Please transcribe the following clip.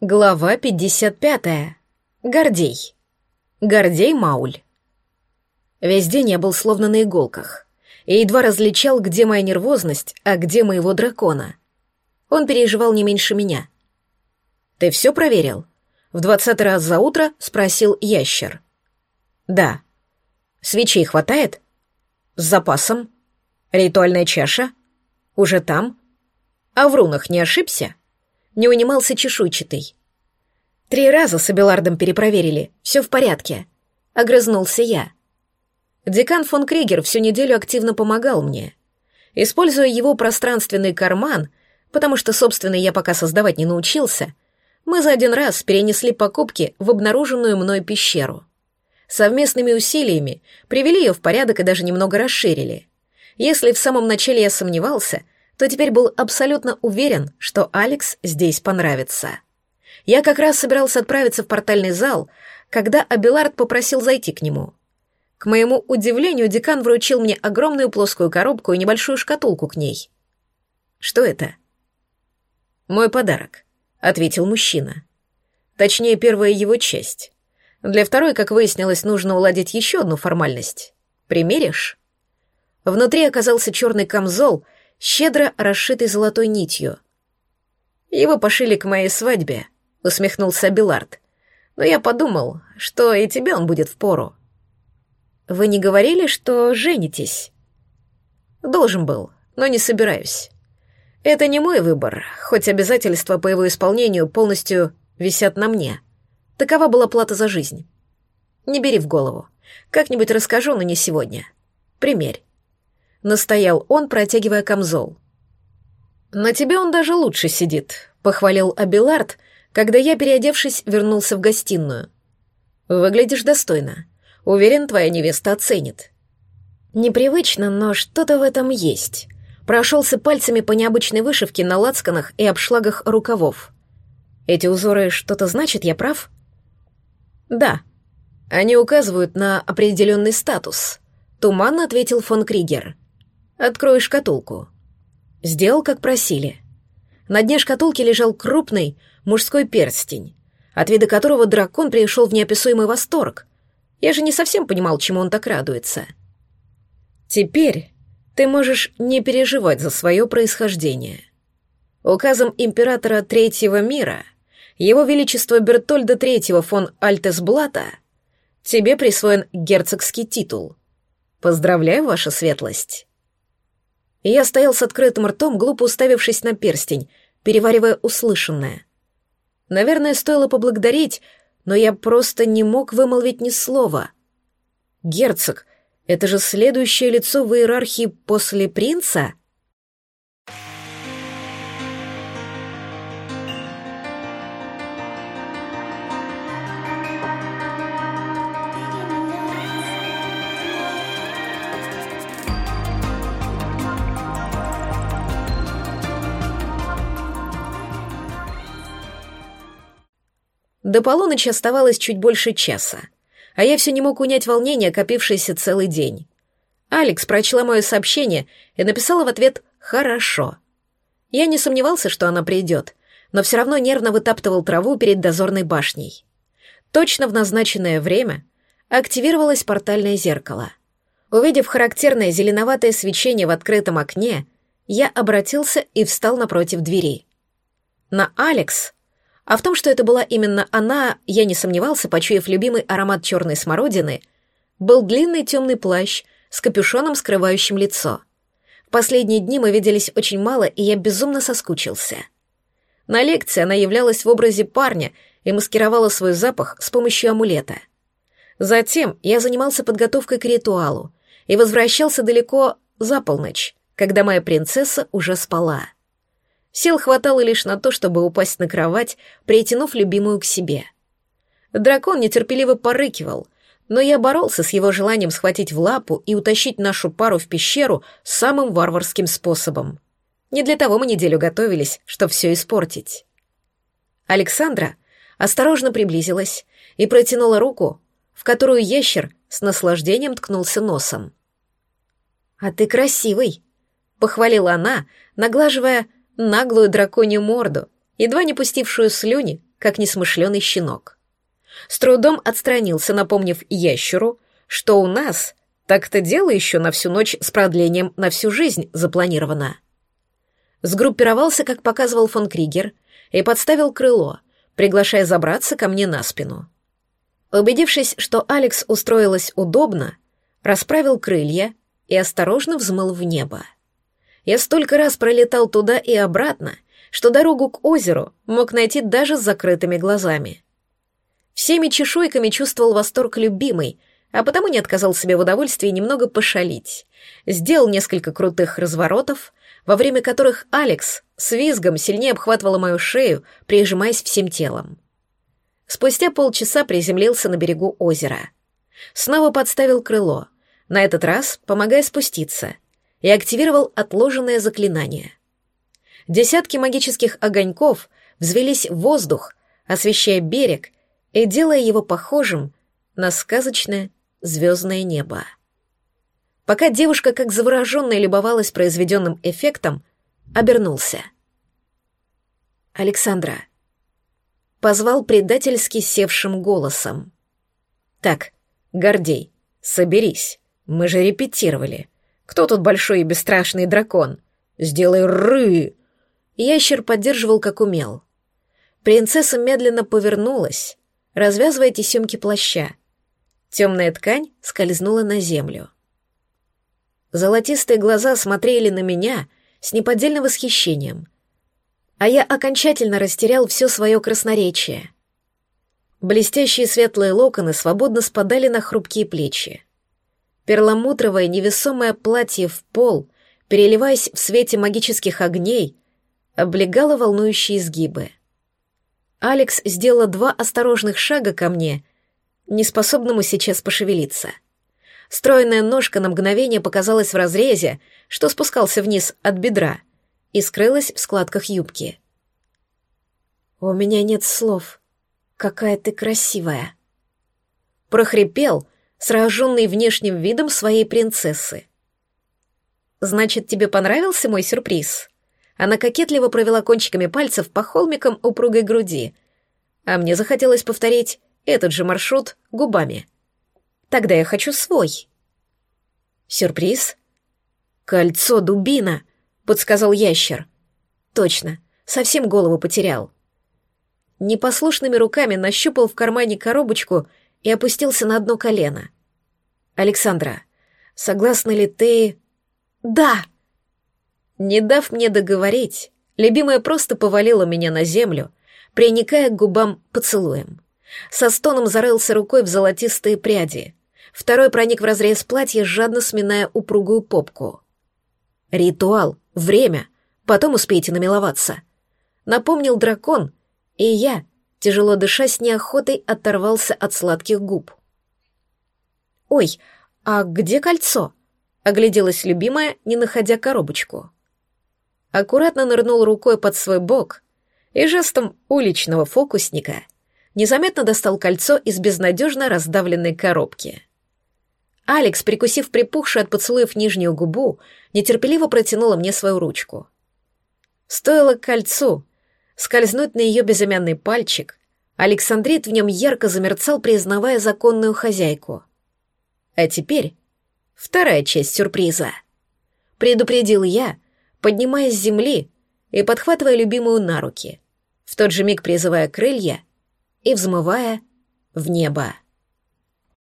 Глава 55. Гордей. Гордей Мауль. Весь день я был словно на иголках и едва различал, где моя нервозность, а где моего дракона. Он переживал не меньше меня. «Ты все проверил?» В двадцатый раз за утро спросил ящер. «Да». «Свечей хватает?» «С запасом». «Ритуальная чаша?» «Уже там?» «А в рунах не ошибся?» Не унимался чешуйчатый. «Три раза с Абелардом перепроверили, все в порядке», — огрызнулся я. Декан фон Кригер всю неделю активно помогал мне. Используя его пространственный карман, потому что собственный я пока создавать не научился, мы за один раз перенесли покупки в обнаруженную мной пещеру. Совместными усилиями привели ее в порядок и даже немного расширили. Если в самом начале я сомневался — то теперь был абсолютно уверен, что Алекс здесь понравится. Я как раз собирался отправиться в портальный зал, когда Абелард попросил зайти к нему. К моему удивлению, декан вручил мне огромную плоскую коробку и небольшую шкатулку к ней. «Что это?» «Мой подарок», — ответил мужчина. Точнее, первая его часть. Для второй, как выяснилось, нужно уладить еще одну формальность. Примеришь? Внутри оказался черный камзол — щедро расшитый золотой нитью. «Его пошили к моей свадьбе», — усмехнулся Белард. «Но я подумал, что и тебе он будет впору». «Вы не говорили, что женитесь?» «Должен был, но не собираюсь. Это не мой выбор, хоть обязательства по его исполнению полностью висят на мне. Такова была плата за жизнь. Не бери в голову. Как-нибудь расскажу, но не сегодня. Примерь. — настоял он, протягивая камзол. «На тебе он даже лучше сидит», — похвалил Абилард, когда я, переодевшись, вернулся в гостиную. «Выглядишь достойно. Уверен, твоя невеста оценит». Непривычно, но что-то в этом есть. Прошелся пальцами по необычной вышивке на лацканах и обшлагах рукавов. Эти узоры что-то значат, я прав? Да. Они указывают на определенный статус. Туманно ответил фон Кригер. Открой шкатулку». Сделал, как просили. На дне шкатулки лежал крупный мужской перстень, от вида которого дракон пришел в неописуемый восторг. Я же не совсем понимал, чему он так радуется. Теперь ты можешь не переживать за свое происхождение. Указом императора Третьего мира, его величество Бертольда Третьего фон Альтесблата, тебе присвоен герцогский титул. Поздравляю, ваша светлость я стоял с открытым ртом, глупо уставившись на перстень, переваривая услышанное. Наверное, стоило поблагодарить, но я просто не мог вымолвить ни слова. «Герцог, это же следующее лицо в иерархии после принца?» До полуночи оставалось чуть больше часа, а я все не мог унять волнение, копившееся целый день. Алекс прочла мое сообщение и написала в ответ «хорошо». Я не сомневался, что она придет, но все равно нервно вытаптывал траву перед дозорной башней. Точно в назначенное время активировалось портальное зеркало. Увидев характерное зеленоватое свечение в открытом окне, я обратился и встал напротив двери. На Алекс а в том, что это была именно она, я не сомневался, почуяв любимый аромат черной смородины, был длинный темный плащ с капюшоном, скрывающим лицо. В последние дни мы виделись очень мало, и я безумно соскучился. На лекции она являлась в образе парня и маскировала свой запах с помощью амулета. Затем я занимался подготовкой к ритуалу и возвращался далеко за полночь, когда моя принцесса уже спала. Сил хватало лишь на то, чтобы упасть на кровать, притянув любимую к себе. Дракон нетерпеливо порыкивал, но я боролся с его желанием схватить в лапу и утащить нашу пару в пещеру самым варварским способом. Не для того мы неделю готовились, чтобы все испортить. Александра осторожно приблизилась и протянула руку, в которую ящер с наслаждением ткнулся носом. «А ты красивый», — похвалила она, наглаживая наглую драконью морду, едва не пустившую слюни как несмышленый щенок. С трудом отстранился, напомнив ящеру, что у нас так-то дело еще на всю ночь с продлением на всю жизнь запланировано. Сгруппировался, как показывал фон Кригер, и подставил крыло, приглашая забраться ко мне на спину. Убедившись, что Алекс устроилась удобно, расправил крылья и осторожно взмыл в небо. Я столько раз пролетал туда и обратно, что дорогу к озеру мог найти даже с закрытыми глазами. Всеми чешуйками чувствовал восторг любимый, а потому не отказал себе в удовольствии немного пошалить. Сделал несколько крутых разворотов, во время которых Алекс с визгом сильнее обхватывала мою шею, прижимаясь всем телом. Спустя полчаса приземлился на берегу озера. Снова подставил крыло, на этот раз помогая спуститься, и активировал отложенное заклинание. Десятки магических огоньков взвелись в воздух, освещая берег и делая его похожим на сказочное звездное небо. Пока девушка, как завороженная, любовалась произведенным эффектом, обернулся. «Александра», позвал предательски севшим голосом. «Так, Гордей, соберись, мы же репетировали. Кто тут большой и бесстрашный дракон? Сделай ры!» Ящер поддерживал, как умел. Принцесса медленно повернулась, развязывая тесемки плаща. Темная ткань скользнула на землю. Золотистые глаза смотрели на меня с неподдельным восхищением, а я окончательно растерял все свое красноречие. Блестящие светлые локоны свободно спадали на хрупкие плечи. Перламутровое невесомое платье в пол, переливаясь в свете магических огней, облегала волнующие изгибы. Алекс сделала два осторожных шага ко мне, неспособному сейчас пошевелиться. Стройная ножка на мгновение показалась в разрезе, что спускался вниз от бедра, и скрылась в складках юбки. «У меня нет слов. Какая ты красивая!» Прохрипел, сраженный внешним видом своей принцессы. «Значит, тебе понравился мой сюрприз?» Она кокетливо провела кончиками пальцев по холмикам упругой груди, а мне захотелось повторить этот же маршрут губами. Тогда я хочу свой. Сюрприз? Кольцо дубина, подсказал ящер. Точно, совсем голову потерял. Непослушными руками нащупал в кармане коробочку и опустился на одно колено. Александра, согласна ли ты... Да! Не дав мне договорить, любимая просто повалила меня на землю, приникая к губам поцелуем. Со стоном зарылся рукой в золотистые пряди. Второй проник в разрез платья, жадно сминая упругую попку. «Ритуал, время, потом успейте намиловаться», — напомнил дракон, и я, тяжело дыша, с неохотой оторвался от сладких губ. «Ой, а где кольцо?» — огляделась любимая, не находя коробочку аккуратно нырнул рукой под свой бок и жестом уличного фокусника незаметно достал кольцо из безнадежно раздавленной коробки. Алекс, прикусив припухшую от поцелуев нижнюю губу, нетерпеливо протянула мне свою ручку. Стоило кольцу скользнуть на ее безымянный пальчик, Александрит в нем ярко замерцал, признавая законную хозяйку. А теперь вторая часть сюрприза. Предупредил я — поднимаясь с земли и подхватывая любимую на руки, в тот же миг призывая крылья и взмывая в небо.